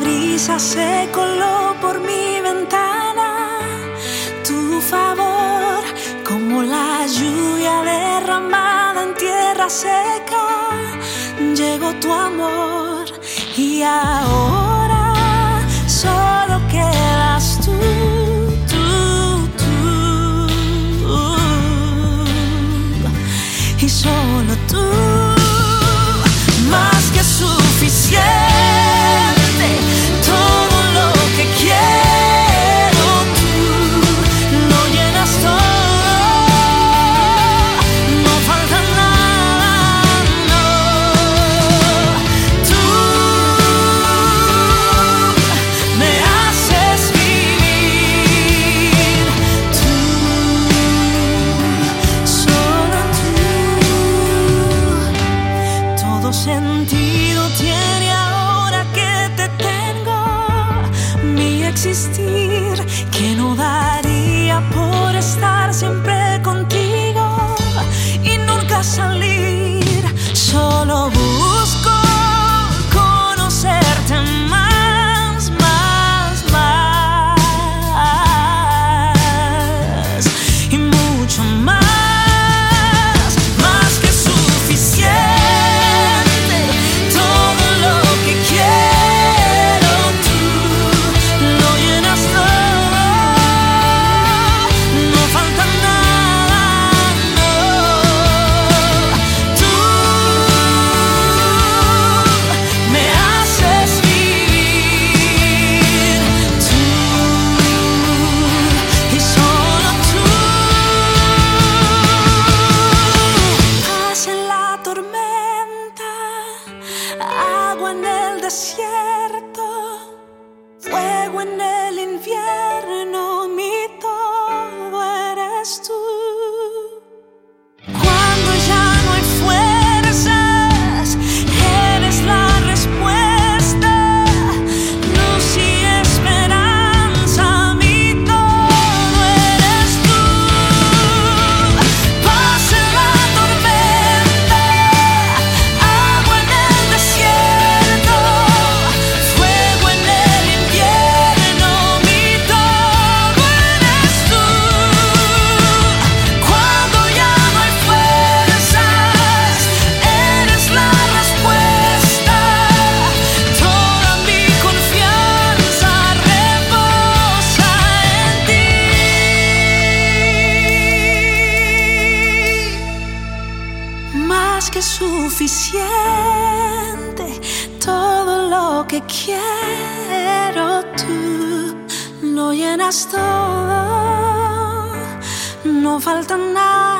brisa se coló por mi ventana. Tu favor, como la lluvia derramada en tierra seca, llegó tu amor y ahora solo quedas tú. tú, tú. Y solo tú, que no daría por estar siempre agua en el desierto, fuego en el invierno, mi todo eres tú. Más que suficiente, todo lo que quiero tú lo llenas todo, no falta nada.